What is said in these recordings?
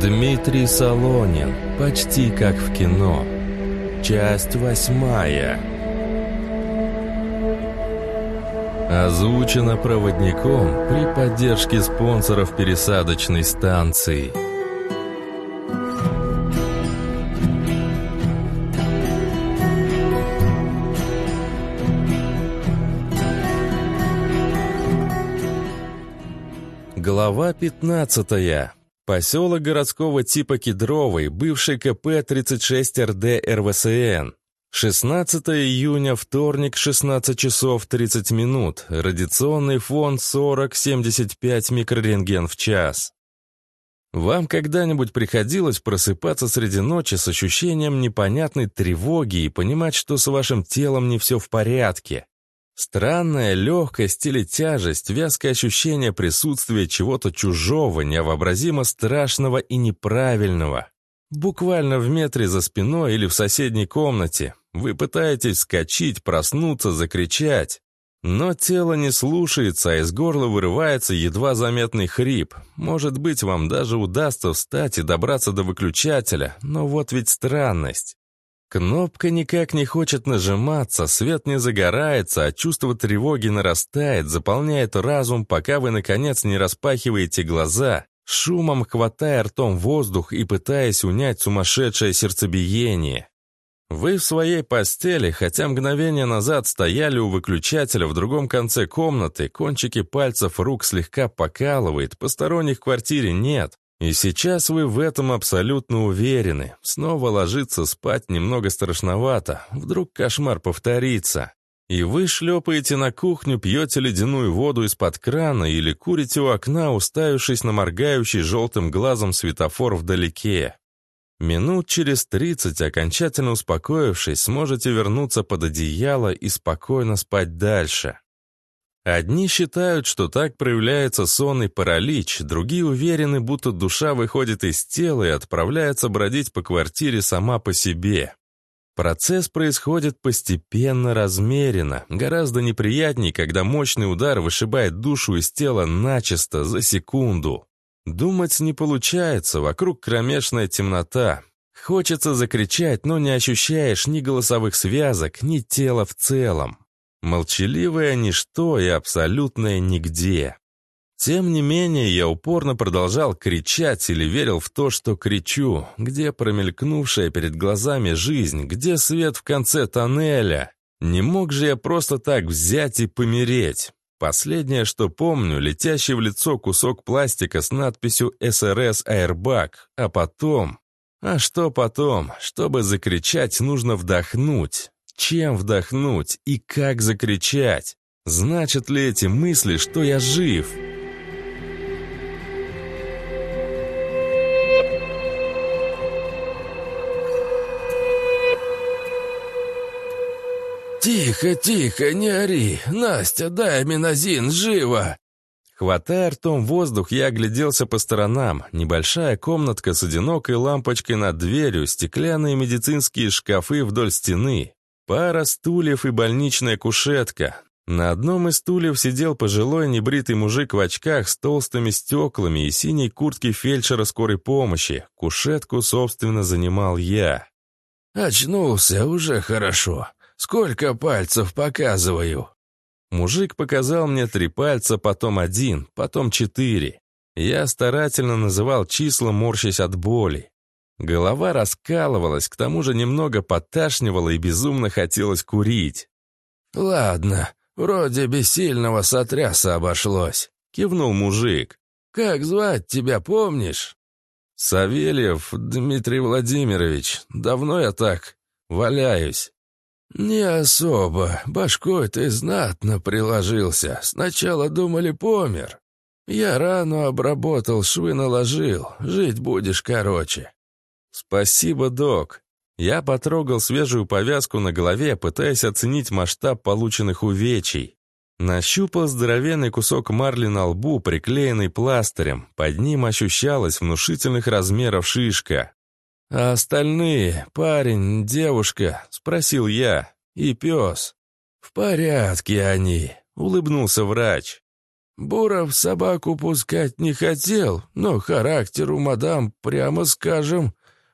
Дмитрий Солонин. Почти как в кино. Часть восьмая. Озвучено проводником при поддержке спонсоров пересадочной станции. Глава пятнадцатая. Поселок городского типа Кедровый, бывший КП 36РД РВСН. 16 июня, вторник, 16 часов 30 минут. Радиационный фон 40-75 микрорентген в час. Вам когда-нибудь приходилось просыпаться среди ночи с ощущением непонятной тревоги и понимать, что с вашим телом не все в порядке? Странная легкость или тяжесть, вязкое ощущение присутствия чего-то чужого, невообразимо страшного и неправильного. Буквально в метре за спиной или в соседней комнате. Вы пытаетесь скачить, проснуться, закричать. Но тело не слушается, а из горла вырывается едва заметный хрип. Может быть, вам даже удастся встать и добраться до выключателя, но вот ведь странность. Кнопка никак не хочет нажиматься, свет не загорается, а чувство тревоги нарастает, заполняет разум, пока вы, наконец, не распахиваете глаза, шумом хватая ртом воздух и пытаясь унять сумасшедшее сердцебиение. Вы в своей постели, хотя мгновение назад стояли у выключателя в другом конце комнаты, кончики пальцев рук слегка покалывает, посторонних в квартире нет, и сейчас вы в этом абсолютно уверены. Снова ложиться спать немного страшновато. Вдруг кошмар повторится. И вы шлепаете на кухню, пьете ледяную воду из-под крана или курите у окна, уставившись на моргающий желтым глазом светофор вдалеке. Минут через тридцать, окончательно успокоившись, сможете вернуться под одеяло и спокойно спать дальше. Одни считают, что так проявляется сонный паралич, другие уверены, будто душа выходит из тела и отправляется бродить по квартире сама по себе. Процесс происходит постепенно, размеренно, гораздо неприятней, когда мощный удар вышибает душу из тела начисто, за секунду. Думать не получается, вокруг кромешная темнота. Хочется закричать, но не ощущаешь ни голосовых связок, ни тела в целом. Молчаливое ничто и абсолютное нигде. Тем не менее, я упорно продолжал кричать или верил в то, что кричу, где промелькнувшая перед глазами жизнь, где свет в конце тоннеля. Не мог же я просто так взять и помереть. Последнее, что помню, летящий в лицо кусок пластика с надписью «СРС Airbag», а потом... А что потом? Чтобы закричать, нужно вдохнуть. Чем вдохнуть и как закричать? Значат ли эти мысли, что я жив? «Тихо, тихо, не ори! Настя, дай минозин, живо!» Хватая ртом воздух, я огляделся по сторонам. Небольшая комнатка с одинокой лампочкой над дверью, стеклянные медицинские шкафы вдоль стены. Пара стульев и больничная кушетка. На одном из стульев сидел пожилой небритый мужик в очках с толстыми стеклами и синей куртке фельдшера скорой помощи. Кушетку, собственно, занимал я. «Очнулся, уже хорошо. Сколько пальцев показываю?» Мужик показал мне три пальца, потом один, потом четыре. Я старательно называл числа, морщась от боли. Голова раскалывалась, к тому же немного подташнивала и безумно хотелось курить. «Ладно, вроде без сильного сотряса обошлось», — кивнул мужик. «Как звать тебя, помнишь?» «Савельев Дмитрий Владимирович. Давно я так валяюсь». «Не особо. Башкой ты знатно приложился. Сначала думали, помер. Я рану обработал, швы наложил. Жить будешь короче. «Спасибо, док». Я потрогал свежую повязку на голове, пытаясь оценить масштаб полученных увечий. Нащупал здоровенный кусок марли на лбу, приклеенный пластырем. Под ним ощущалась внушительных размеров шишка. «А остальные? Парень, девушка?» — спросил я. «И пес?» «В порядке они», — улыбнулся врач. Буров собаку пускать не хотел, но характер у мадам, прямо скажем,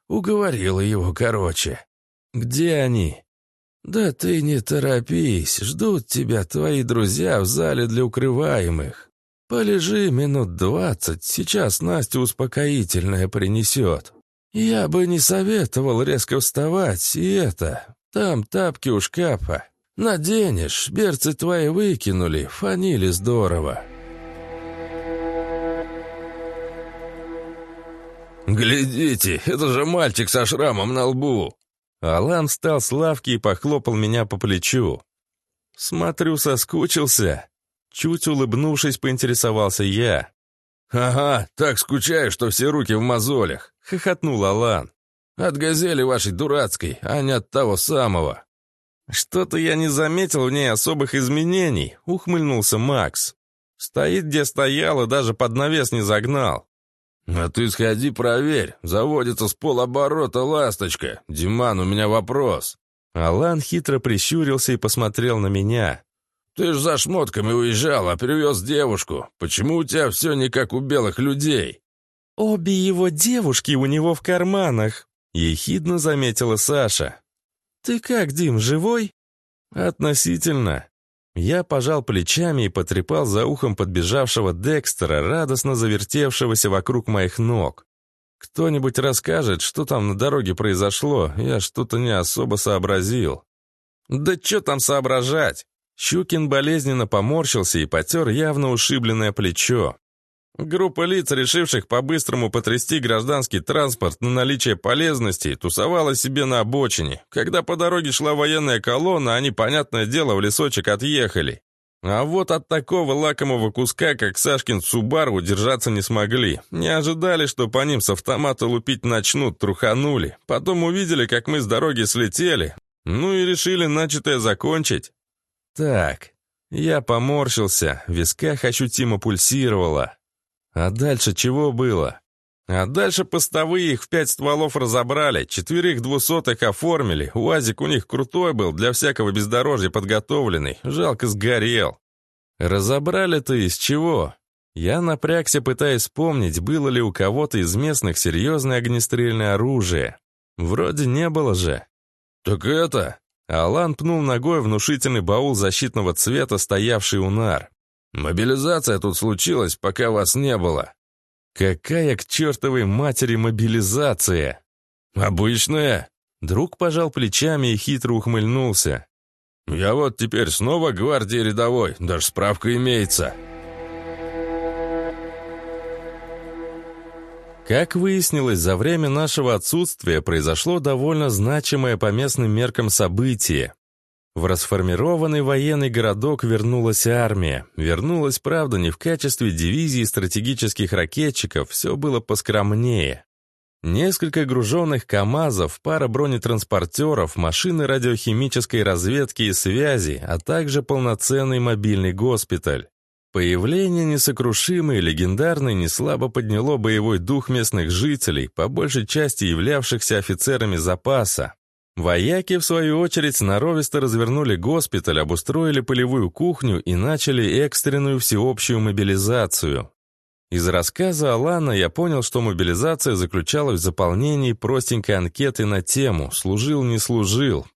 уговорила его короче. Где они? Да ты не торопись, ждут тебя твои друзья в зале для укрываемых. Полежи минут двадцать, сейчас Настя успокоительное принесет. Я бы не советовал резко вставать, и это, там тапки у шкафа. Наденешь, берцы твои выкинули, фанили здорово. «Глядите, это же мальчик со шрамом на лбу!» Алан встал с лавки и похлопал меня по плечу. «Смотрю, соскучился». Чуть улыбнувшись, поинтересовался я. «Ага, так скучаю, что все руки в мозолях», — хохотнул Алан. «От газели вашей дурацкой, а не от того самого». «Что-то я не заметил в ней особых изменений», — ухмыльнулся Макс. «Стоит, где стоял, и даже под навес не загнал. «А ты сходи проверь. Заводится с полоборота ласточка. Диман, у меня вопрос». Алан хитро прищурился и посмотрел на меня. «Ты ж за шмотками уезжал, а привез девушку. Почему у тебя все не как у белых людей?» «Обе его девушки у него в карманах», — ехидно заметила Саша. «Ты как, Дим, живой?» «Относительно. Я пожал плечами и потрепал за ухом подбежавшего Декстера, радостно завертевшегося вокруг моих ног. Кто-нибудь расскажет, что там на дороге произошло, я что-то не особо сообразил. Да что там соображать? Щукин болезненно поморщился и потер явно ушибленное плечо. Группа лиц, решивших по-быстрому потрясти гражданский транспорт на наличие полезностей, тусовала себе на обочине. Когда по дороге шла военная колонна, они, понятное дело, в лесочек отъехали. А вот от такого лакомого куска, как Сашкин Субару, удержаться не смогли. Не ожидали, что по ним с автомата лупить начнут, труханули. Потом увидели, как мы с дороги слетели. Ну и решили начатое закончить. Так, я поморщился, в висках ощутимо пульсировало. А дальше чего было? А дальше постовые их в пять стволов разобрали, четверых двусотых оформили, УАЗик у них крутой был, для всякого бездорожья подготовленный, жалко сгорел. Разобрали-то из чего? Я напрягся, пытаясь вспомнить, было ли у кого-то из местных серьезное огнестрельное оружие. Вроде не было же. «Так это...» Алан пнул ногой внушительный баул защитного цвета, стоявший у нар. Мобилизация тут случилась, пока вас не было. Какая к чертовой матери мобилизация? Обычная. Друг пожал плечами и хитро ухмыльнулся. Я вот теперь снова гвардии рядовой, даже справка имеется. Как выяснилось, за время нашего отсутствия произошло довольно значимое по местным меркам событие. В расформированный военный городок вернулась армия. Вернулась, правда, не в качестве дивизии стратегических ракетчиков, все было поскромнее. Несколько груженных КАМАЗов, пара бронетранспортеров, машины радиохимической разведки и связи, а также полноценный мобильный госпиталь. Появление несокрушимой и легендарной неслабо подняло боевой дух местных жителей, по большей части являвшихся офицерами запаса. Вояки, в свою очередь, сноровисто развернули госпиталь, обустроили полевую кухню и начали экстренную всеобщую мобилизацию. Из рассказа Алана я понял, что мобилизация заключалась в заполнении простенькой анкеты на тему «служил-не служил»,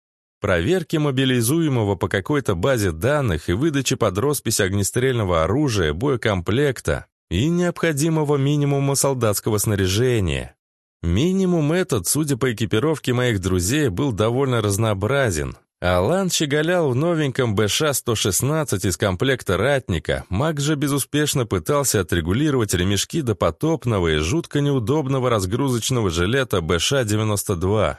проверке мобилизуемого по какой-то базе данных и выдаче под роспись огнестрельного оружия, боекомплекта и необходимого минимума солдатского снаряжения. Минимум этот, судя по экипировке моих друзей, был довольно разнообразен. Алан щеголял в новеньком БШ-116 из комплекта «Ратника», Мак же безуспешно пытался отрегулировать ремешки до потопного и жутко неудобного разгрузочного жилета БШ-92.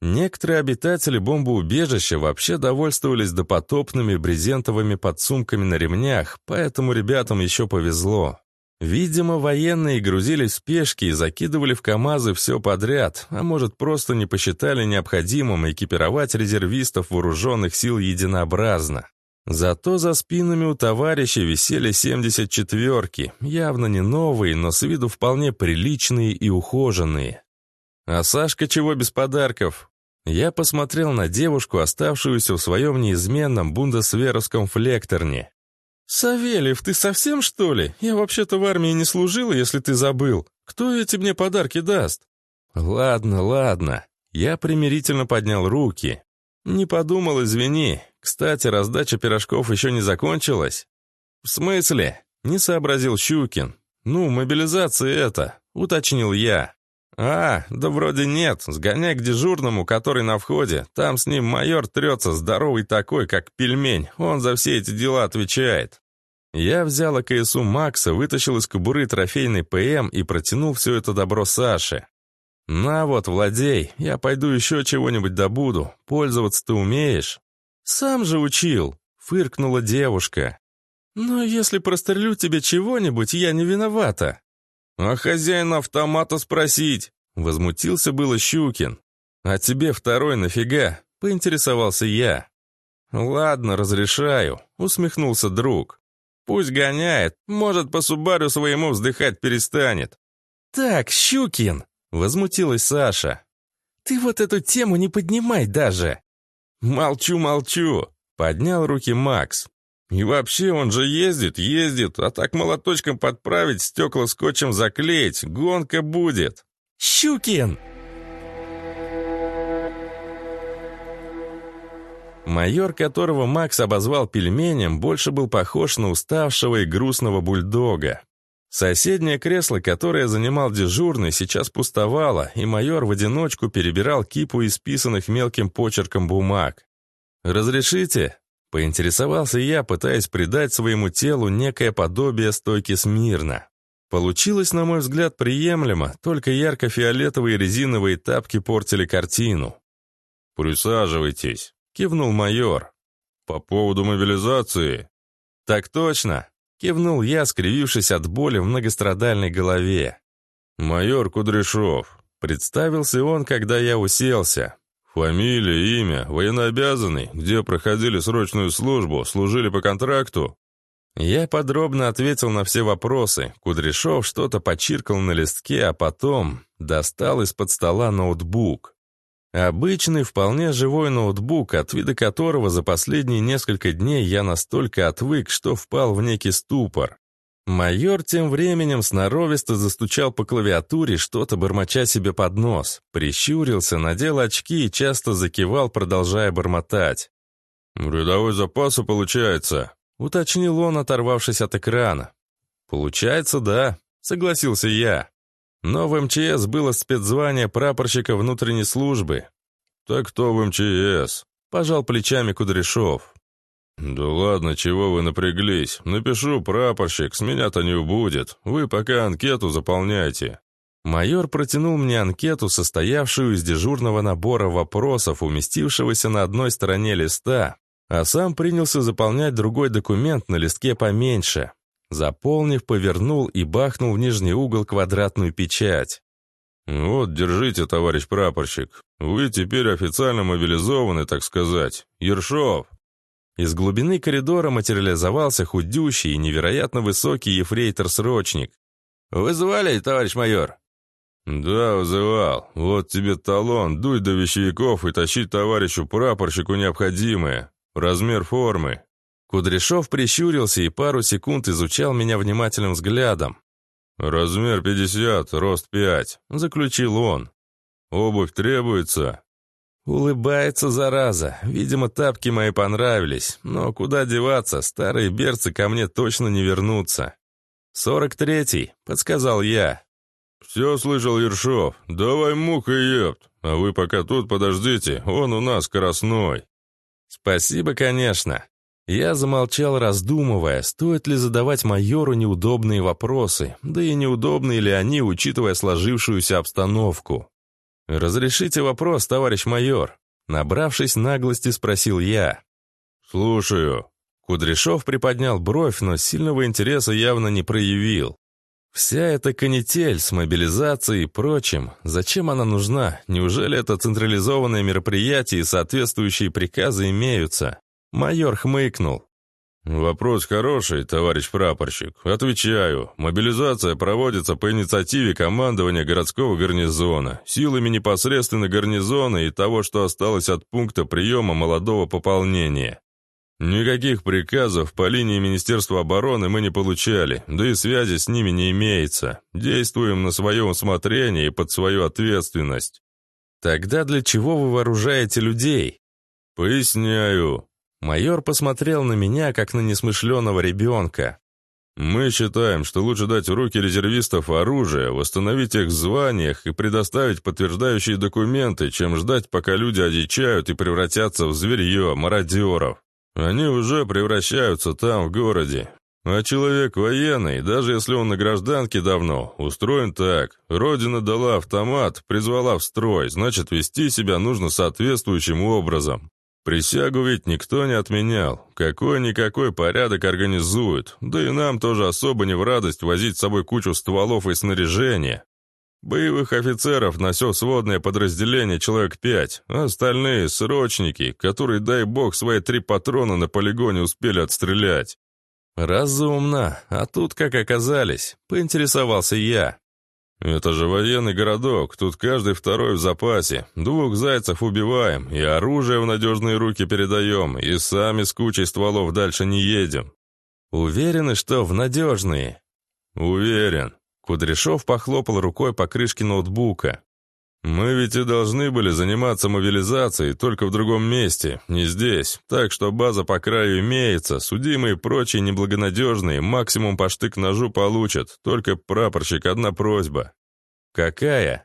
Некоторые обитатели бомбоубежища вообще довольствовались допотопными брезентовыми подсумками на ремнях, поэтому ребятам еще повезло. Видимо, военные грузили спешки и закидывали в КАМАЗы все подряд, а может, просто не посчитали необходимым экипировать резервистов вооруженных сил единообразно. Зато за спинами у товарищей висели 74-ки, явно не новые, но с виду вполне приличные и ухоженные. А Сашка чего без подарков? Я посмотрел на девушку, оставшуюся в своем неизменном бундесверовском флекторне. «Савельев, ты совсем, что ли? Я вообще-то в армии не служила, если ты забыл. Кто эти мне подарки даст?» «Ладно, ладно». Я примирительно поднял руки. «Не подумал, извини. Кстати, раздача пирожков еще не закончилась». «В смысле?» — не сообразил Щукин. «Ну, мобилизация это», — уточнил я. «А, да вроде нет. Сгоняй к дежурному, который на входе. Там с ним майор трется, здоровый такой, как пельмень. Он за все эти дела отвечает». Я взял АКСУ Макса, вытащил из кобуры трофейный ПМ и протянул все это добро Саше. «На вот, владей, я пойду еще чего-нибудь добуду. Пользоваться ты умеешь?» «Сам же учил», — фыркнула девушка. «Но если прострелю тебе чего-нибудь, я не виновата». «А хозяина автомата спросить?» — возмутился было Щукин. «А тебе второй нафига?» — поинтересовался я. «Ладно, разрешаю», — усмехнулся друг. «Пусть гоняет, может, по Субарю своему вздыхать перестанет». «Так, Щукин!» — возмутилась Саша. «Ты вот эту тему не поднимай даже!» «Молчу, молчу!» — поднял руки Макс. И вообще, он же ездит, ездит, а так молоточком подправить, стекла скотчем заклеить, гонка будет. Щукин! Майор, которого Макс обозвал пельменем, больше был похож на уставшего и грустного бульдога. Соседнее кресло, которое занимал дежурный, сейчас пустовало, и майор в одиночку перебирал кипу исписанных мелким почерком бумаг. «Разрешите?» Поинтересовался я, пытаясь придать своему телу некое подобие стойки смирно. Получилось, на мой взгляд, приемлемо, только ярко-фиолетовые резиновые тапки портили картину. «Присаживайтесь», — кивнул майор. «По поводу мобилизации». «Так точно», — кивнул я, скривившись от боли в многострадальной голове. «Майор Кудряшов», — представился он, когда я уселся. Фамилия, имя, военнообязанный, где проходили срочную службу, служили по контракту?» Я подробно ответил на все вопросы. Кудряшов что-то почиркал на листке, а потом достал из-под стола ноутбук. Обычный, вполне живой ноутбук, от вида которого за последние несколько дней я настолько отвык, что впал в некий ступор. Майор тем временем сноровисто застучал по клавиатуре, что-то бормоча себе под нос, прищурился, надел очки и часто закивал, продолжая бормотать. «Рядовой запаса получается», — уточнил он, оторвавшись от экрана. «Получается, да», — согласился я. Но в МЧС было спецзвание прапорщика внутренней службы. «Так кто в МЧС?» — пожал плечами Кудряшов. «Да ладно, чего вы напряглись? Напишу, прапорщик, с меня-то не убудет. Вы пока анкету заполняйте». Майор протянул мне анкету, состоявшую из дежурного набора вопросов, уместившегося на одной стороне листа, а сам принялся заполнять другой документ на листке поменьше. Заполнив, повернул и бахнул в нижний угол квадратную печать. «Вот, держите, товарищ прапорщик. Вы теперь официально мобилизованы, так сказать. Ершов, из глубины коридора материализовался худющий и невероятно высокий ефрейтор-срочник. «Вызывали, товарищ майор?» «Да, вызывал. Вот тебе талон, дуй до вещевиков и тащи товарищу прапорщику необходимое. Размер формы». Кудряшов прищурился и пару секунд изучал меня внимательным взглядом. «Размер 50, рост 5», — заключил он. «Обувь требуется?» Улыбается, зараза. Видимо, тапки мои понравились. Но куда деваться, старые берцы ко мне точно не вернутся. «Сорок третий», — подсказал я. «Все слышал Ершов. Давай муха епт. А вы пока тут подождите, он у нас скоростной». «Спасибо, конечно». Я замолчал, раздумывая, стоит ли задавать майору неудобные вопросы, да и неудобные ли они, учитывая сложившуюся обстановку. «Разрешите вопрос, товарищ майор?» Набравшись наглости, спросил я. «Слушаю». Кудряшов приподнял бровь, но сильного интереса явно не проявил. Вся эта канитель с мобилизацией и прочим, зачем она нужна? Неужели это централизованное мероприятие и соответствующие приказы имеются? Майор хмыкнул. «Вопрос хороший, товарищ прапорщик. Отвечаю. Мобилизация проводится по инициативе командования городского гарнизона, силами непосредственно гарнизона и того, что осталось от пункта приема молодого пополнения. Никаких приказов по линии Министерства обороны мы не получали, да и связи с ними не имеется. Действуем на свое усмотрение и под свою ответственность. Тогда для чего вы вооружаете людей? Поясняю. Майор посмотрел на меня, как на несмышленого ребенка. Мы считаем, что лучше дать в руки резервистов оружие, восстановить их в званиях и предоставить подтверждающие документы, чем ждать, пока люди одичают и превратятся в зверье, мародеров. Они уже превращаются там, в городе. А человек военный, даже если он на гражданке давно, устроен так. Родина дала автомат, призвала в строй, значит, вести себя нужно соответствующим образом. Присягу ведь никто не отменял. Какой-никакой порядок организуют. Да и нам тоже особо не в радость возить с собой кучу стволов и снаряжения. Боевых офицеров на все сводное подразделение человек пять, а остальные — срочники, которые, дай бог, свои три патрона на полигоне успели отстрелять. «Разумно. А тут как оказались?» — поинтересовался я. «Это же военный городок, тут каждый второй в запасе. Двух зайцев убиваем, и оружие в надежные руки передаем, и сами с кучей стволов дальше не едем». «Уверены, что в надежные?» «Уверен». Кудряшов похлопал рукой по крышке ноутбука. «Мы ведь и должны были заниматься мобилизацией, только в другом месте, не здесь. Так что база по краю имеется, судимые и прочие неблагонадежные максимум по штык-ножу получат, только прапорщик, одна просьба». «Какая?»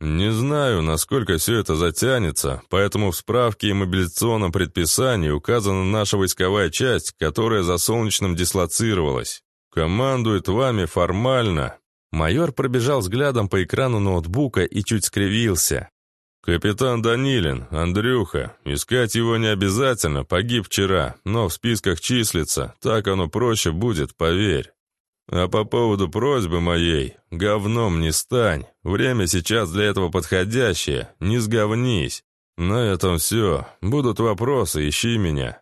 «Не знаю, насколько все это затянется, поэтому в справке и мобилизационном предписании указана наша войсковая часть, которая за Солнечным дислоцировалась. Командует вами формально, Майор пробежал взглядом по экрану ноутбука и чуть скривился. «Капитан Данилин, Андрюха. Искать его не обязательно, погиб вчера, но в списках числится, так оно проще будет, поверь. А по поводу просьбы моей, говном не стань. Время сейчас для этого подходящее, не сговнись. На этом все. Будут вопросы, ищи меня».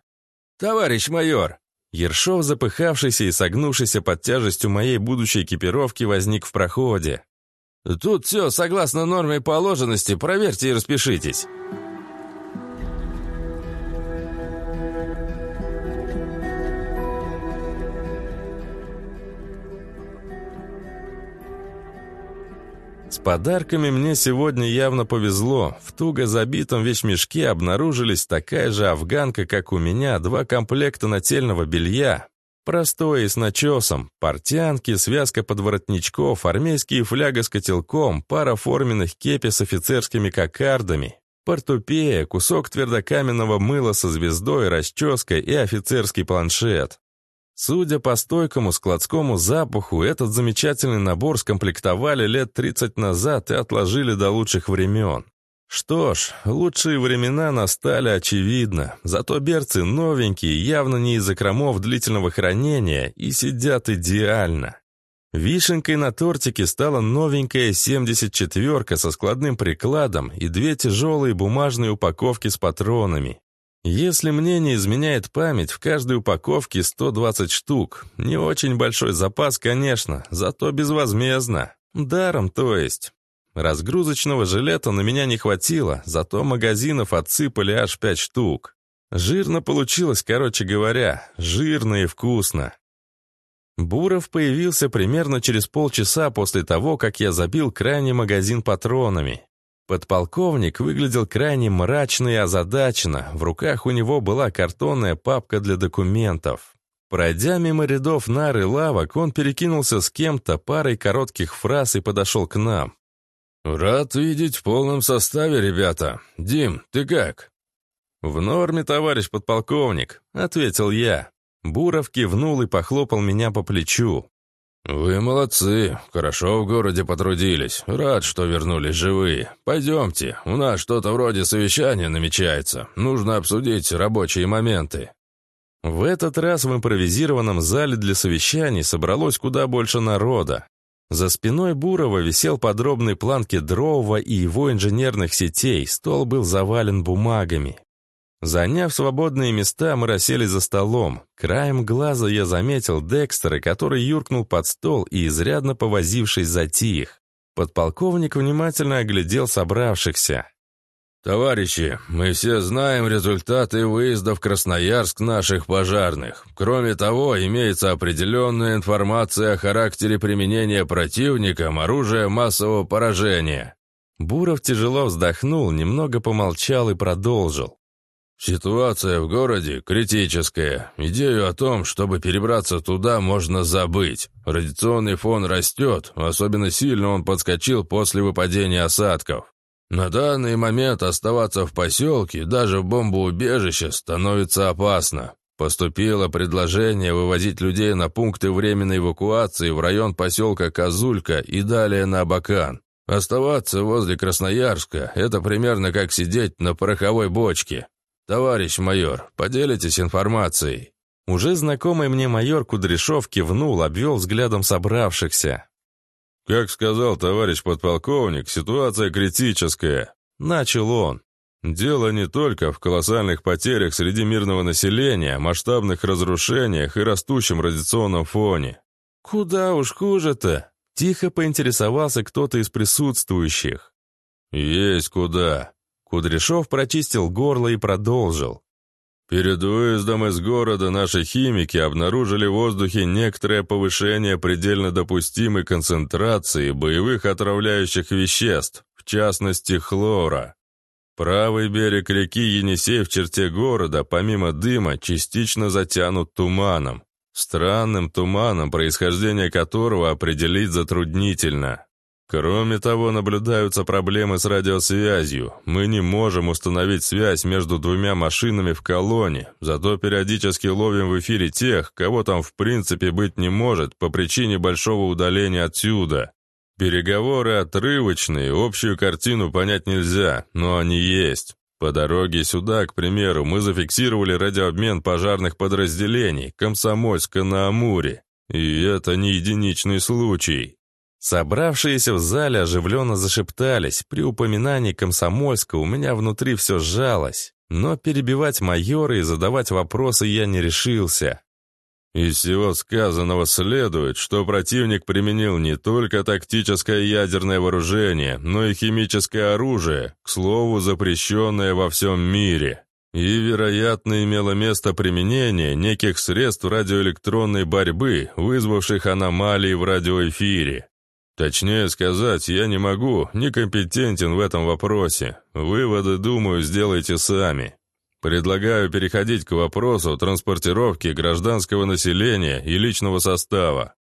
«Товарищ майор!» Ершов, запыхавшийся и согнувшийся под тяжестью моей будущей экипировки, возник в проходе. «Тут все согласно норме положенности, проверьте и распишитесь». С подарками мне сегодня явно повезло. В туго забитом вещмешке обнаружились такая же афганка, как у меня, два комплекта нательного белья. Простое и с начесом, портянки, связка подворотничков, армейские фляга с котелком, пара форменных кепи с офицерскими кокардами, портупея, кусок твердокаменного мыла со звездой, расческой и офицерский планшет. Судя по стойкому складскому запаху, этот замечательный набор скомплектовали лет 30 назад и отложили до лучших времен. Что ж, лучшие времена настали, очевидно, зато берцы новенькие, явно не из закромов длительного хранения, и сидят идеально. Вишенкой на тортике стала новенькая 74-ка со складным прикладом и две тяжелые бумажные упаковки с патронами. Если мне не изменяет память, в каждой упаковке 120 штук. Не очень большой запас, конечно, зато безвозмездно. Даром, то есть. Разгрузочного жилета на меня не хватило, зато магазинов отсыпали аж 5 штук. Жирно получилось, короче говоря, жирно и вкусно. Буров появился примерно через полчаса после того, как я забил крайний магазин патронами. Подполковник выглядел крайне мрачно и озадаченно, в руках у него была картонная папка для документов. Пройдя мимо рядов нар лавок, он перекинулся с кем-то парой коротких фраз и подошел к нам. «Рад видеть в полном составе, ребята. Дим, ты как?» «В норме, товарищ подполковник», — ответил я. Буров кивнул и похлопал меня по плечу. «Вы молодцы, хорошо в городе потрудились. Рад, что вернулись живые. Пойдемте, у нас что-то вроде совещания намечается. Нужно обсудить рабочие моменты». В этот раз в импровизированном зале для совещаний собралось куда больше народа. За спиной Бурова висел подробный план Кедрового и его инженерных сетей, стол был завален бумагами. Заняв свободные места, мы расселись за столом. Краем глаза я заметил Декстера, который юркнул под стол и, изрядно повозившись, затих. Подполковник внимательно оглядел собравшихся. «Товарищи, мы все знаем результаты выезда в Красноярск наших пожарных. Кроме того, имеется определенная информация о характере применения противником оружия массового поражения». Буров тяжело вздохнул, немного помолчал и продолжил. «Ситуация в городе критическая. Идею о том, чтобы перебраться туда, можно забыть. Радиационный фон растет, особенно сильно он подскочил после выпадения осадков. На данный момент оставаться в поселке, даже в бомбоубежище, становится опасно. Поступило предложение вывозить людей на пункты временной эвакуации в район поселка Козулька и далее на Абакан. Оставаться возле Красноярска – это примерно как сидеть на пороховой бочке. Товарищ майор, поделитесь информацией. Уже знакомый мне майор Кудряшов кивнул, обвел взглядом собравшихся. «Как сказал товарищ подполковник, ситуация критическая», — начал он. «Дело не только в колоссальных потерях среди мирного населения, масштабных разрушениях и растущем радиационном фоне». «Куда уж хуже-то?» — тихо поинтересовался кто-то из присутствующих. «Есть куда». Кудряшов прочистил горло и продолжил. Перед выездом из города наши химики обнаружили в воздухе некоторое повышение предельно допустимой концентрации боевых отравляющих веществ, в частности хлора. Правый берег реки Енисей в черте города, помимо дыма, частично затянут туманом. Странным туманом, происхождение которого определить затруднительно. Кроме того, наблюдаются проблемы с радиосвязью. Мы не можем установить связь между двумя машинами в колонне, зато периодически ловим в эфире тех, кого там в принципе быть не может по причине большого удаления отсюда. Переговоры отрывочные, общую картину понять нельзя, но они есть. По дороге сюда, к примеру, мы зафиксировали радиообмен пожарных подразделений Комсомольска на Амуре. И это не единичный случай. Собравшиеся в зале оживленно зашептались. При упоминании Комсомольска у меня внутри все сжалось. Но перебивать майора и задавать вопросы я не решился. Из всего сказанного следует, что противник применил не только тактическое ядерное вооружение, но и химическое оружие, к слову, запрещенное во всем мире. И, вероятно, имело место применение неких средств радиоэлектронной борьбы, вызвавших аномалии в радиоэфире. Точнее сказать, я не могу, некомпетентен в этом вопросе. Выводы, думаю, сделайте сами. Предлагаю переходить к вопросу транспортировки гражданского населения и личного состава.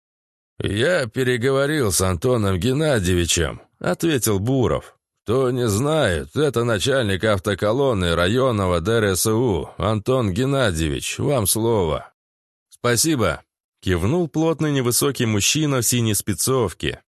«Я переговорил с Антоном Геннадьевичем», — ответил Буров. «Кто не знает, это начальник автоколонны районного ДРСУ, Антон Геннадьевич, вам слово». «Спасибо», — кивнул плотный невысокий мужчина в синей спецовке.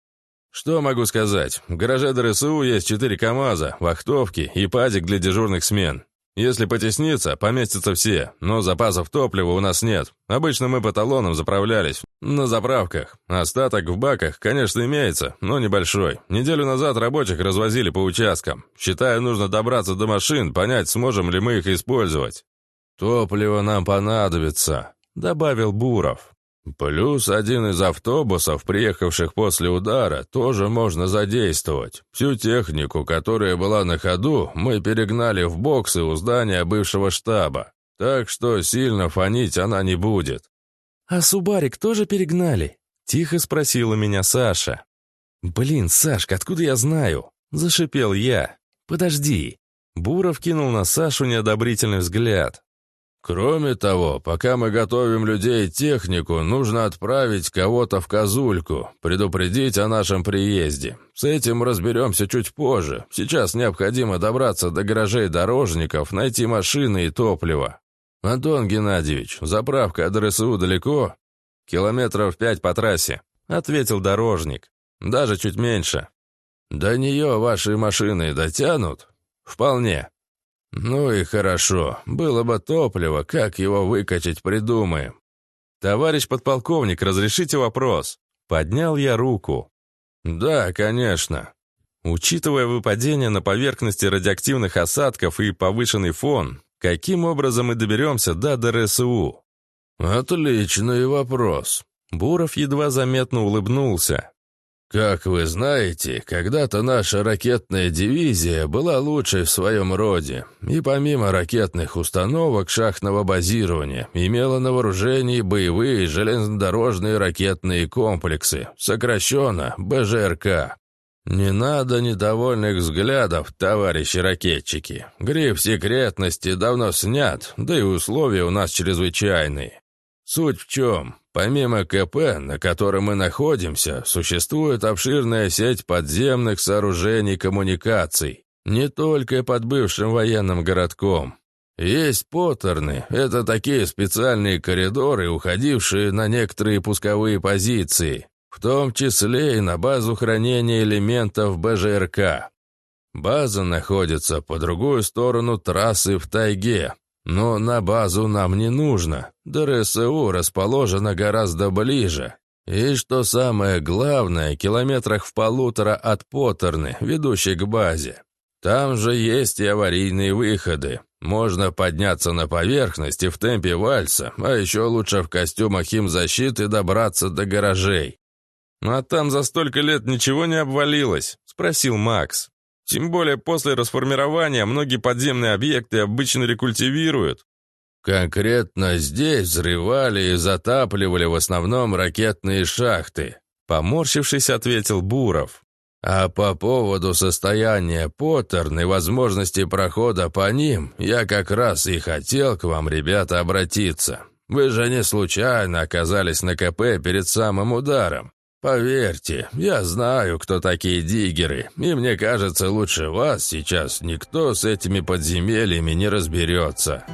Что могу сказать? В гараже ДРСУ есть четыре КАМАЗа, вахтовки и падик для дежурных смен. Если потесниться, поместятся все, но запасов топлива у нас нет. Обычно мы по талонам заправлялись, на заправках. Остаток в баках, конечно, имеется, но небольшой. Неделю назад рабочих развозили по участкам. Считаю, нужно добраться до машин, понять, сможем ли мы их использовать. «Топливо нам понадобится», — добавил Буров. Плюс один из автобусов, приехавших после удара, тоже можно задействовать. Всю технику, которая была на ходу, мы перегнали в боксы у здания бывшего штаба. Так что сильно фонить она не будет. «А Субарик тоже перегнали?» — тихо спросила меня Саша. «Блин, Сашка, откуда я знаю?» — зашипел я. «Подожди». Буров кинул на Сашу неодобрительный взгляд. Кроме того, пока мы готовим людей и технику, нужно отправить кого-то в Козульку, предупредить о нашем приезде. С этим разберемся чуть позже. Сейчас необходимо добраться до гаражей дорожников, найти машины и топливо. Антон Геннадьевич, заправка от РСУ далеко? Километров пять по трассе, ответил дорожник. Даже чуть меньше. До нее ваши машины дотянут? Вполне. «Ну и хорошо. Было бы топливо, как его выкачать придумаем». «Товарищ подполковник, разрешите вопрос?» Поднял я руку. «Да, конечно». Учитывая выпадение на поверхности радиоактивных осадков и повышенный фон, каким образом мы доберемся до ДРСУ? «Отличный вопрос». Буров едва заметно улыбнулся. Как вы знаете, когда-то наша ракетная дивизия была лучшей в своем роде, и помимо ракетных установок шахтного базирования имела на вооружении боевые железнодорожные ракетные комплексы, сокращенно БЖРК. Не надо недовольных взглядов, товарищи ракетчики. Гриф секретности давно снят, да и условия у нас чрезвычайные. Суть в чем? Помимо КП, на котором мы находимся, существует обширная сеть подземных сооружений коммуникаций, не только под бывшим военным городком. Есть поттерны, это такие специальные коридоры, уходившие на некоторые пусковые позиции, в том числе и на базу хранения элементов БЖРК. База находится по другую сторону трассы в тайге, но на базу нам не нужно. ДРСУ расположена гораздо ближе. И что самое главное, километрах в полутора от Поттерны, ведущей к базе. Там же есть и аварийные выходы. Можно подняться на поверхность и в темпе вальса, а еще лучше в костюмах химзащиты добраться до гаражей. «А там за столько лет ничего не обвалилось?» — спросил Макс. Тем более после расформирования многие подземные объекты обычно рекультивируют. Конкретно здесь взрывали и затапливали в основном ракетные шахты. Поморщившись, ответил Буров. А по поводу состояния Поттерн и возможности прохода по ним, я как раз и хотел к вам, ребята, обратиться. Вы же не случайно оказались на КП перед самым ударом. Поверьте, я знаю, кто такие диггеры, и мне кажется, лучше вас сейчас никто с этими подземельями не разберется».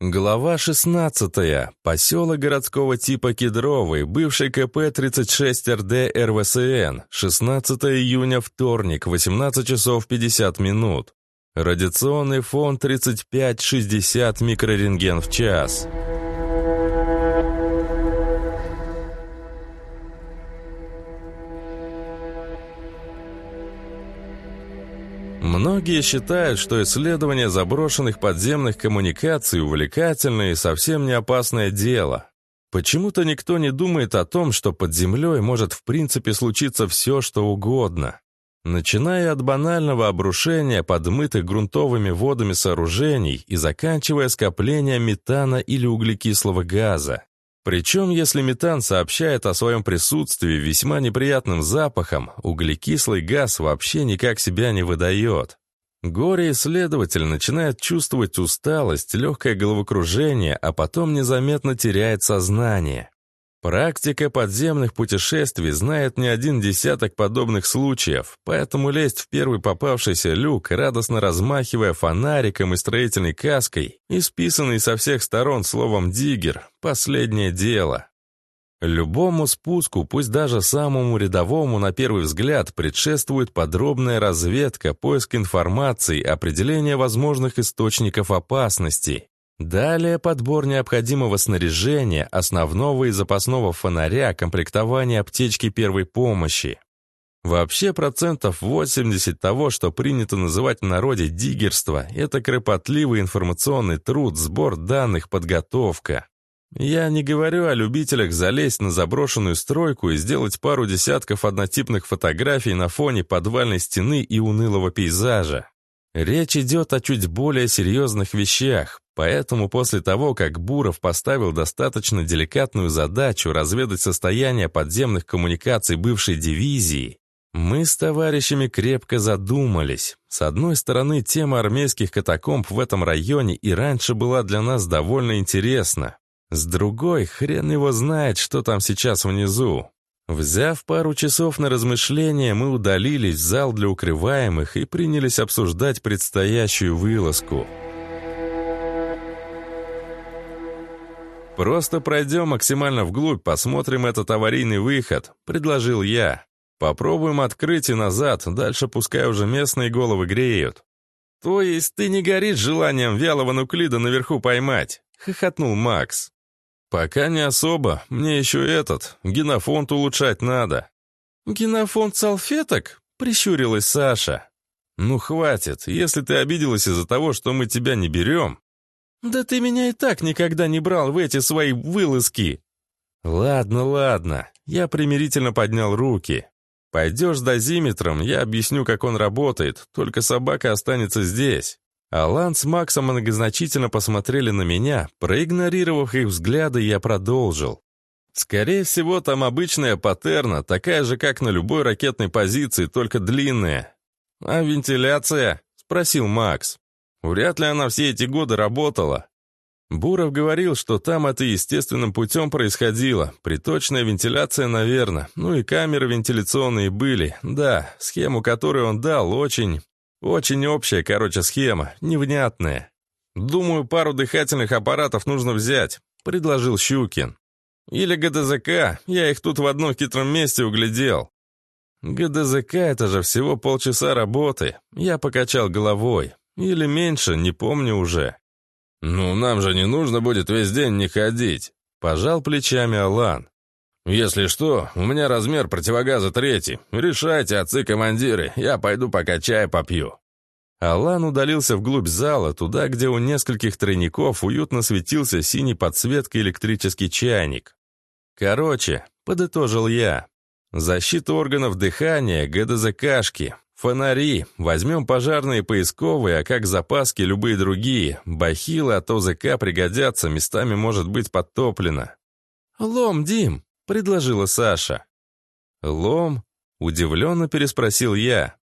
Глава 16. Поселок городского типа Кедровый, бывший КП-36РД РВСН, 16 июня, вторник, 18 часов 50 минут. Радиационный фон 35-60 микрорентген в час. Многие считают, что исследование заброшенных подземных коммуникаций увлекательное и совсем не опасное дело. Почему-то никто не думает о том, что под землей может в принципе случиться все, что угодно. Начиная от банального обрушения подмытых грунтовыми водами сооружений и заканчивая скоплением метана или углекислого газа. Причем, если метан сообщает о своем присутствии весьма неприятным запахом, углекислый газ вообще никак себя не выдает. Горе-исследователь начинает чувствовать усталость, легкое головокружение, а потом незаметно теряет сознание. Практика подземных путешествий знает не один десяток подобных случаев, поэтому лезть в первый попавшийся люк, радостно размахивая фонариком и строительной каской, исписанный со всех сторон словом «диггер» — последнее дело. Любому спуску, пусть даже самому рядовому на первый взгляд, предшествует подробная разведка, поиск информации, определение возможных источников опасности. Далее подбор необходимого снаряжения, основного и запасного фонаря, комплектование аптечки первой помощи. Вообще процентов 80 того, что принято называть в народе диггерство, это кропотливый информационный труд, сбор данных, подготовка. Я не говорю о любителях залезть на заброшенную стройку и сделать пару десятков однотипных фотографий на фоне подвальной стены и унылого пейзажа. Речь идет о чуть более серьезных вещах, поэтому после того, как Буров поставил достаточно деликатную задачу разведать состояние подземных коммуникаций бывшей дивизии, мы с товарищами крепко задумались. С одной стороны, тема армейских катакомб в этом районе и раньше была для нас довольно интересна. С другой, хрен его знает, что там сейчас внизу. Взяв пару часов на размышление, мы удалились в зал для укрываемых и принялись обсуждать предстоящую вылазку. «Просто пройдем максимально вглубь, посмотрим этот аварийный выход», — предложил я. «Попробуем открыть и назад, дальше пускай уже местные головы греют». «То есть ты не горишь желанием вялого нуклида наверху поймать?» — хохотнул Макс. «Пока не особо. Мне еще этот, генофонд улучшать надо». «Генофонд салфеток?» — прищурилась Саша. «Ну хватит, если ты обиделась из-за того, что мы тебя не берем». «Да ты меня и так никогда не брал в эти свои вылазки». «Ладно, ладно», — я примирительно поднял руки. «Пойдешь с дозиметром, я объясню, как он работает, только собака останется здесь». Алан с Максом многозначительно посмотрели на меня, проигнорировав их взгляды, я продолжил. Скорее всего, там обычная паттерна, такая же, как на любой ракетной позиции, только длинная. «А вентиляция?» — спросил Макс. «Вряд ли она все эти годы работала». Буров говорил, что там это естественным путем происходило. Приточная вентиляция, наверное. Ну и камеры вентиляционные были. Да, схему, которую он дал, очень... Очень общая, короче, схема. Невнятная. «Думаю, пару дыхательных аппаратов нужно взять», — предложил Щукин. «Или ГДЗК. Я их тут в одном хитром месте углядел. ГДЗК — это же всего полчаса работы. Я покачал головой. Или меньше, не помню уже. «Ну, нам же не нужно будет весь день не ходить», — пожал плечами Алан. «Если что, у меня размер противогаза третий. Решайте, отцы-командиры, я пойду пока чай попью». Алан удалился вглубь зала, туда, где у нескольких тройников уютно светился синий подсветкой электрический чайник. «Короче», — подытожил я, Защита органов дыхания, ГДЗКшки, фонари, возьмем пожарные поисковые, а как запаски любые другие, бахилы от ОЗК пригодятся, местами может быть подтоплено. «Лом, Дим», — предложила Саша. «Лом?» — удивленно переспросил я.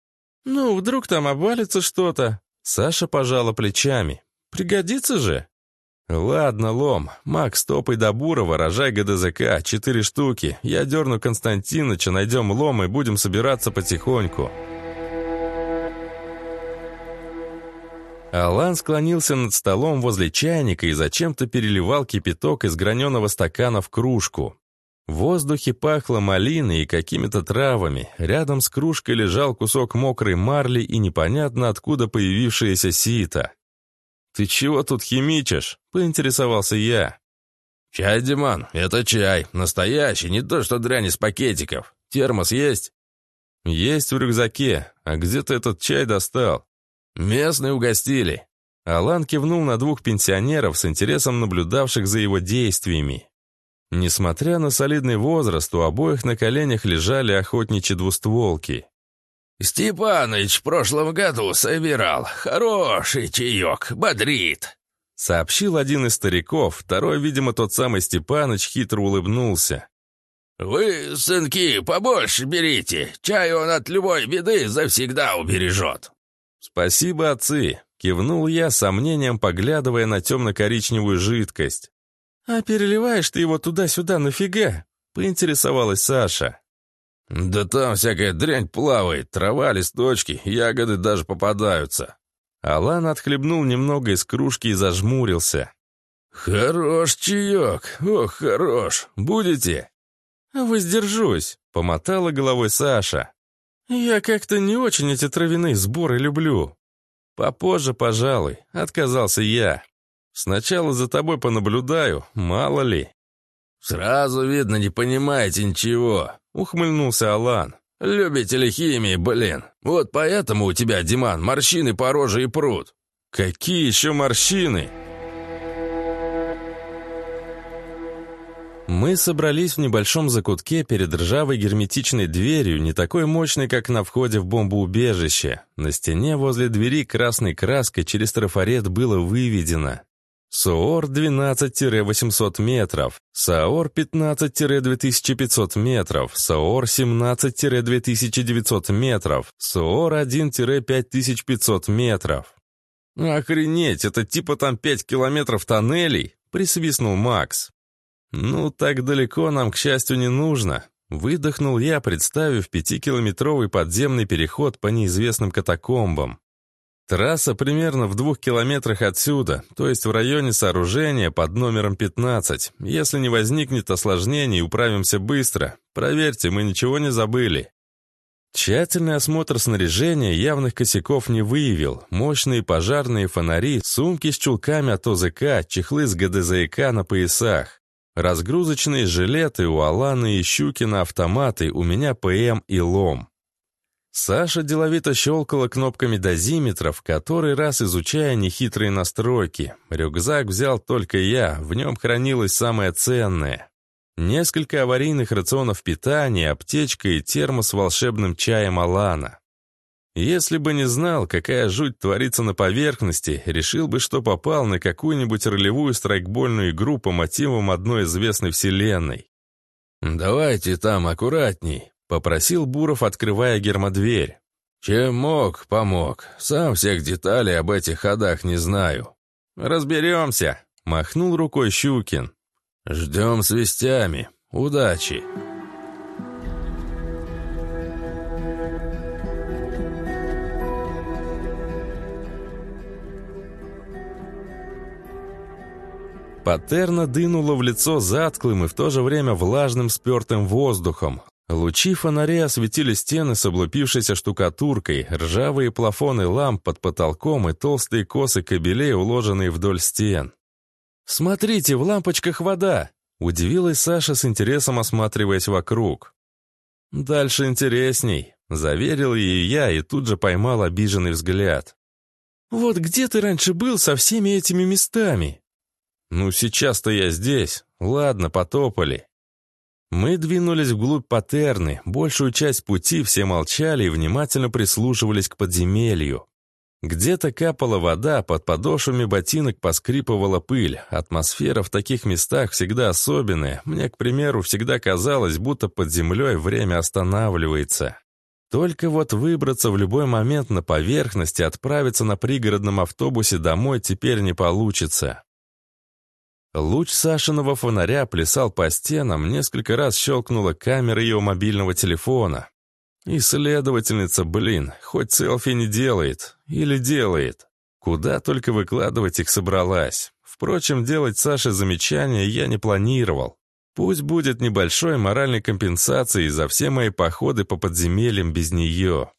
«Ну, вдруг там обвалится что-то?» Саша пожала плечами. «Пригодится же?» «Ладно, лом. Макс, топай до Бурова, рожай ГДЗК, четыре штуки. Я дерну Константиныча, найдем лом и будем собираться потихоньку». Алан склонился над столом возле чайника и зачем-то переливал кипяток из граненого стакана в кружку. В воздухе пахло малиной и какими-то травами. Рядом с кружкой лежал кусок мокрой марли и непонятно откуда появившаяся сито. «Ты чего тут химичишь?» — поинтересовался я. «Чай, Диман, это чай. Настоящий, не то что дрянь из пакетиков. Термос есть?» «Есть в рюкзаке. А где ты этот чай достал?» «Местные угостили». Алан кивнул на двух пенсионеров с интересом наблюдавших за его действиями. Несмотря на солидный возраст, у обоих на коленях лежали охотничьи двустволки. «Степаныч в прошлом году собирал. Хороший чаек, бодрит», — сообщил один из стариков, второй, видимо, тот самый Степаныч, хитро улыбнулся. «Вы, сынки, побольше берите. Чай он от любой беды завсегда убережет». «Спасибо, отцы», — кивнул я, сомнением поглядывая на темно-коричневую жидкость. «А переливаешь ты его туда-сюда нафига?» — поинтересовалась Саша. «Да там всякая дрянь плавает, трава, листочки, ягоды даже попадаются». Алан отхлебнул немного из кружки и зажмурился. «Хорош чаек, ох, хорош. Будете?» «Воздержусь», — помотала головой Саша. «Я как-то не очень эти травяные сборы люблю». «Попозже, пожалуй», — отказался я. «Сначала за тобой понаблюдаю, мало ли». «Сразу видно, не понимаете ничего», Ухмыльнулся Алан. «Любители химии, блин. Вот поэтому у тебя, Диман, морщины по роже и пруд». «Какие еще морщины?» Мы собрались в небольшом закутке перед ржавой герметичной дверью, не такой мощной, как на входе в бомбоубежище. На стене возле двери красной краской через трафарет было выведено СООР 12-800 метров, САОР 15-2500 метров, САОР 17-2900 метров, СООР 1-5500 метров. «Охренеть, это типа там 5 километров тоннелей?» — присвистнул Макс. «Ну, так далеко нам, к счастью, не нужно», — выдохнул я, представив пятикилометровый подземный переход по неизвестным катакомбам. Трасса примерно в двух километрах отсюда, то есть в районе сооружения под номером 15. Если не возникнет осложнений, управимся быстро. Проверьте, мы ничего не забыли. Тщательный осмотр снаряжения явных косяков не выявил. Мощные пожарные фонари, сумки с чулками от ОЗК, чехлы с ГДЗК на поясах. Разгрузочные жилеты у Аланы и Щукина автоматы, у меня ПМ и лом. Саша деловито щелкала кнопками дозиметров, который раз изучая нехитрые настройки. Рюкзак взял только я, в нем хранилось самое ценное. Несколько аварийных рационов питания, аптечка и термос с волшебным чаем Алана. Если бы не знал, какая жуть творится на поверхности, решил бы, что попал на какую-нибудь ролевую страйкбольную игру по мотивам одной известной вселенной. «Давайте там аккуратней», — попросил Буров, открывая гермодверь. «Чем мог, помог. Сам всех деталей об этих ходах не знаю». «Разберемся», — махнул рукой Щукин. «Ждем с вестями. Удачи!» Патерна дынула в лицо затклым и в то же время влажным спертым воздухом. Лучи фонарей осветили стены с облупившейся штукатуркой, ржавые плафоны ламп под потолком и толстые косы кабелей, уложенные вдоль стен. «Смотрите, в лампочках вода!» — удивилась Саша с интересом осматриваясь вокруг. «Дальше интересней», — заверил ее я и тут же поймал обиженный взгляд. «Вот где ты раньше был со всеми этими местами?» «Ну, сейчас-то я здесь. Ладно, потопали». Мы двинулись вглубь Патерны, большую часть пути все молчали и внимательно прислушивались к подземелью. Где-то капала вода, под подошвами ботинок поскрипывала пыль. Атмосфера в таких местах всегда особенная. Мне, к примеру, всегда казалось, будто под землей время останавливается. Только вот выбраться в любой момент на поверхность и отправиться на пригородном автобусе домой теперь не получится. Луч Сашиного фонаря плясал по стенам, несколько раз щелкнула камера ее мобильного телефона. Исследовательница, блин, хоть селфи не делает. Или делает. Куда только выкладывать их собралась. Впрочем, делать Саше замечания я не планировал. Пусть будет небольшой моральной компенсацией за все мои походы по подземельям без нее.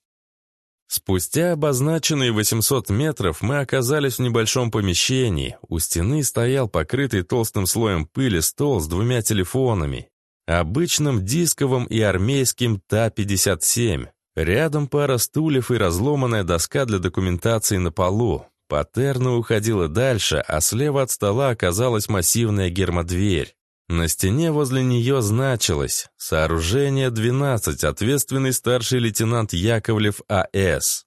Спустя обозначенные 800 метров мы оказались в небольшом помещении. У стены стоял покрытый толстым слоем пыли стол с двумя телефонами. Обычным дисковым и армейским Та-57. Рядом пара стульев и разломанная доска для документации на полу. Патерна уходила дальше, а слева от стола оказалась массивная гермодверь. На стене возле нее значилось «Сооружение 12, ответственный старший лейтенант Яковлев А.С.».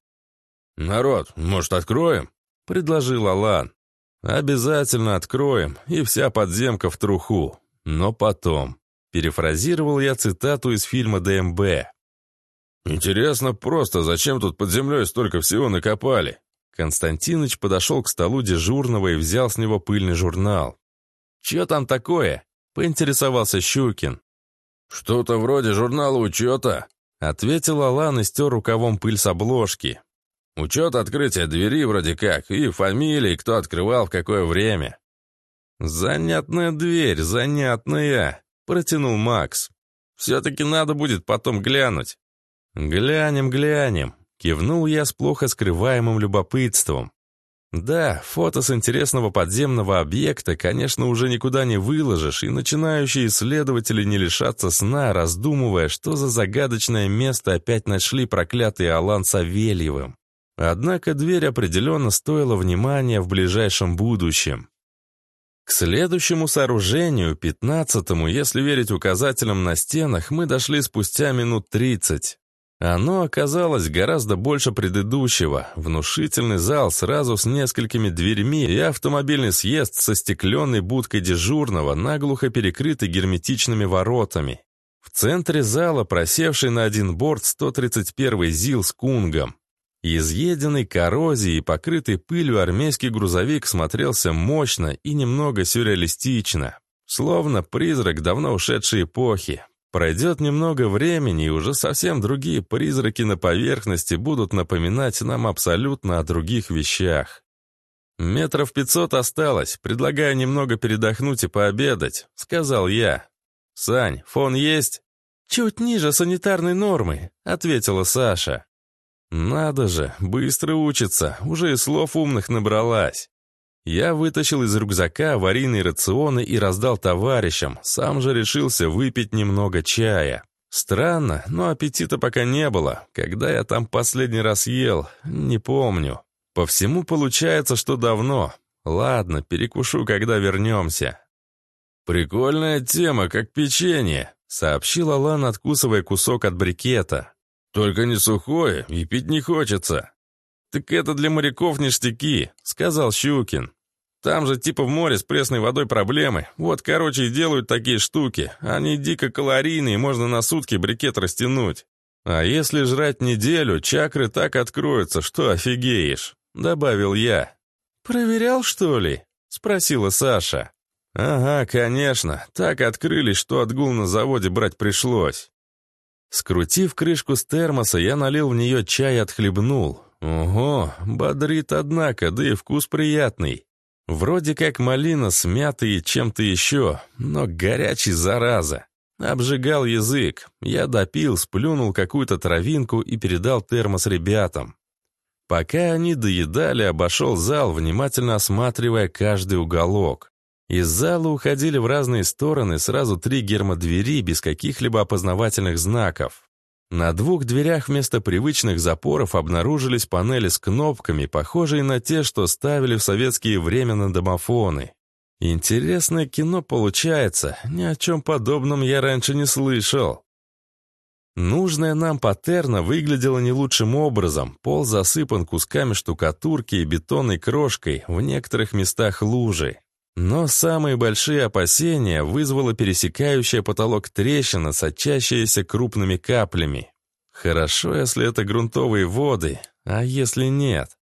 «Народ, может, откроем?» — предложил Алан. «Обязательно откроем, и вся подземка в труху. Но потом». Перефразировал я цитату из фильма ДМБ. «Интересно просто, зачем тут под землей столько всего накопали?» Константиныч подошел к столу дежурного и взял с него пыльный журнал. «Че там такое?» — поинтересовался Щукин. «Что-то вроде журнала учета», — ответил Алан и стер рукавом пыль с обложки. «Учет открытия двери вроде как, и фамилии, кто открывал в какое время». «Занятная дверь, занятная», протянул Макс. «Все-таки надо будет потом глянуть». «Глянем, глянем», — кивнул я с плохо скрываемым любопытством. Да, фото с интересного подземного объекта, конечно, уже никуда не выложишь, и начинающие исследователи не лишатся сна, раздумывая, что за загадочное место опять нашли проклятый Алан Савельевым. Однако дверь определенно стоила внимания в ближайшем будущем. К следующему сооружению, пятнадцатому, если верить указателям на стенах, мы дошли спустя минут тридцать. Оно оказалось гораздо больше предыдущего. Внушительный зал сразу с несколькими дверьми и автомобильный съезд со стекленной будкой дежурного, наглухо перекрытый герметичными воротами. В центре зала просевший на один борт 131-й ЗИЛ с кунгом. Изъеденный коррозией и покрытый пылью армейский грузовик смотрелся мощно и немного сюрреалистично, словно призрак давно ушедшей эпохи. Пройдет немного времени, и уже совсем другие призраки на поверхности будут напоминать нам абсолютно о других вещах. «Метров пятьсот осталось, предлагаю немного передохнуть и пообедать», — сказал я. «Сань, фон есть?» «Чуть ниже санитарной нормы», — ответила Саша. «Надо же, быстро учится, уже и слов умных набралась». Я вытащил из рюкзака аварийные рационы и раздал товарищам, сам же решился выпить немного чая. Странно, но аппетита пока не было. Когда я там последний раз ел, не помню. По всему получается, что давно. Ладно, перекушу, когда вернемся. «Прикольная тема, как печенье», — сообщил Алан, откусывая кусок от брикета. «Только не сухое, и пить не хочется». «Так это для моряков ништяки», — сказал Щукин. «Там же типа в море с пресной водой проблемы. Вот, короче, и делают такие штуки. Они дико калорийные, можно на сутки брикет растянуть. А если жрать неделю, чакры так откроются, что офигеешь», — добавил я. «Проверял, что ли?» — спросила Саша. «Ага, конечно. Так открылись, что отгул на заводе брать пришлось». Скрутив крышку с термоса, я налил в нее чай и отхлебнул. Ого, бодрит, однако, да и вкус приятный. Вроде как малина с мятой и чем-то еще, но горячий зараза. Обжигал язык. Я допил, сплюнул какую-то травинку и передал термос ребятам. Пока они доедали, обошел зал, внимательно осматривая каждый уголок. Из зала уходили в разные стороны сразу три гермодвери без каких-либо опознавательных знаков. На двух дверях вместо привычных запоров обнаружились панели с кнопками, похожие на те, что ставили в советские время на домофоны. Интересное кино получается, ни о чем подобном я раньше не слышал. Нужная нам патерна выглядела не лучшим образом, пол засыпан кусками штукатурки и бетонной крошкой, в некоторых местах лужи. Но самые большие опасения вызвала пересекающая потолок трещина, сочащаяся крупными каплями. Хорошо, если это грунтовые воды, а если нет?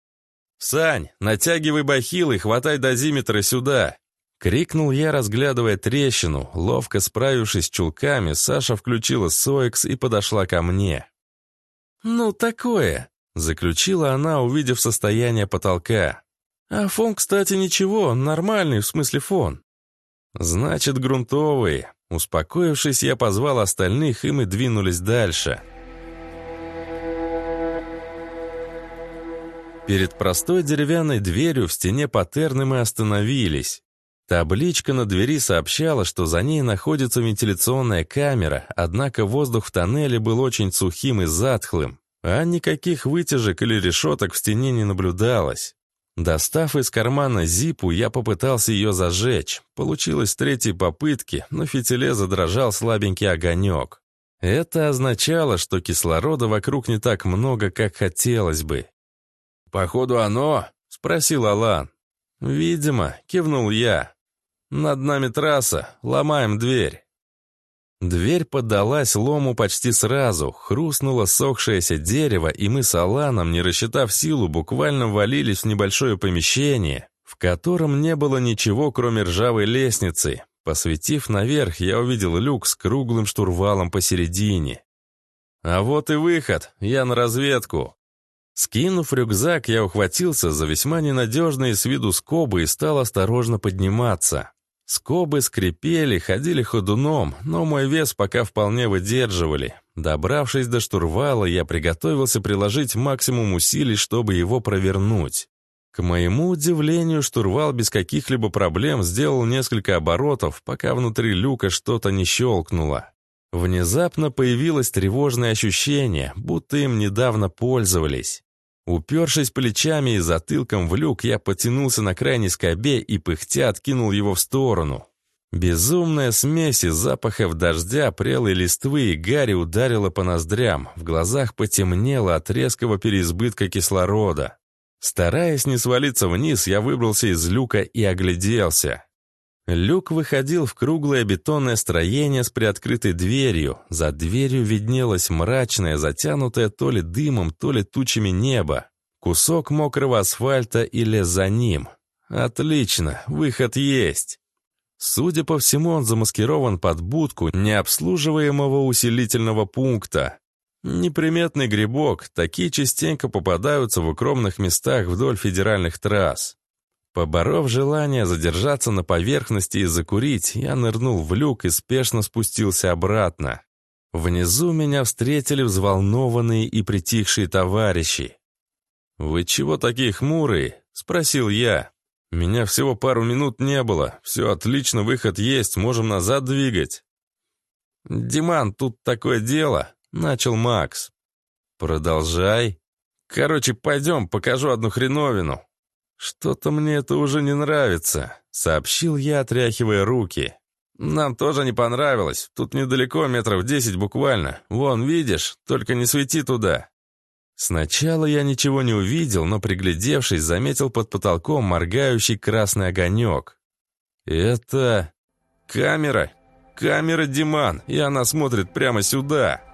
«Сань, натягивай бахилы, хватай дозиметра сюда!» Крикнул я, разглядывая трещину. Ловко справившись с чулками, Саша включила Соекс и подошла ко мне. «Ну, такое!» — заключила она, увидев состояние потолка. А фон, кстати, ничего, нормальный, в смысле фон. Значит, грунтовый. Успокоившись, я позвал остальных, и мы двинулись дальше. Перед простой деревянной дверью в стене патерны мы остановились. Табличка на двери сообщала, что за ней находится вентиляционная камера, однако воздух в тоннеле был очень сухим и затхлым, а никаких вытяжек или решеток в стене не наблюдалось. Достав из кармана зипу, я попытался ее зажечь. Получилось третьей попытки, но фитиле задрожал слабенький огонек. Это означало, что кислорода вокруг не так много, как хотелось бы. «Походу оно?» — спросил Алан. «Видимо», — кивнул я. «Над нами трасса, ломаем дверь». Дверь поддалась лому почти сразу, хрустнуло сохшееся дерево, и мы с Аланом, не рассчитав силу, буквально валились в небольшое помещение, в котором не было ничего, кроме ржавой лестницы. Посветив наверх, я увидел люк с круглым штурвалом посередине. А вот и выход, я на разведку. Скинув рюкзак, я ухватился за весьма ненадежные с виду скобы и стал осторожно подниматься. Скобы скрипели, ходили ходуном, но мой вес пока вполне выдерживали. Добравшись до штурвала, я приготовился приложить максимум усилий, чтобы его провернуть. К моему удивлению, штурвал без каких-либо проблем сделал несколько оборотов, пока внутри люка что-то не щелкнуло. Внезапно появилось тревожное ощущение, будто им недавно пользовались. Упершись плечами и затылком в люк, я потянулся на крайней скобе и пыхтя откинул его в сторону. Безумная смесь из запахов дождя, прелой листвы и гари ударила по ноздрям, в глазах потемнело от резкого переизбытка кислорода. Стараясь не свалиться вниз, я выбрался из люка и огляделся. Люк выходил в круглое бетонное строение с приоткрытой дверью. За дверью виднелось мрачное, затянутое то ли дымом, то ли тучами небо. Кусок мокрого асфальта и лес за ним. Отлично, выход есть. Судя по всему, он замаскирован под будку необслуживаемого усилительного пункта. Неприметный грибок, такие частенько попадаются в укромных местах вдоль федеральных трасс. Поборов желание задержаться на поверхности и закурить, я нырнул в люк и спешно спустился обратно. Внизу меня встретили взволнованные и притихшие товарищи. «Вы чего такие хмурые?» — спросил я. Меня всего пару минут не было. Все отлично, выход есть, можем назад двигать. «Диман, тут такое дело», — начал Макс. «Продолжай. Короче, пойдем, покажу одну хреновину». «Что-то мне это уже не нравится», — сообщил я, отряхивая руки. «Нам тоже не понравилось. Тут недалеко, метров десять буквально. Вон, видишь? Только не свети туда». Сначала я ничего не увидел, но, приглядевшись, заметил под потолком моргающий красный огонек. «Это... камера! Камера Диман, и она смотрит прямо сюда!»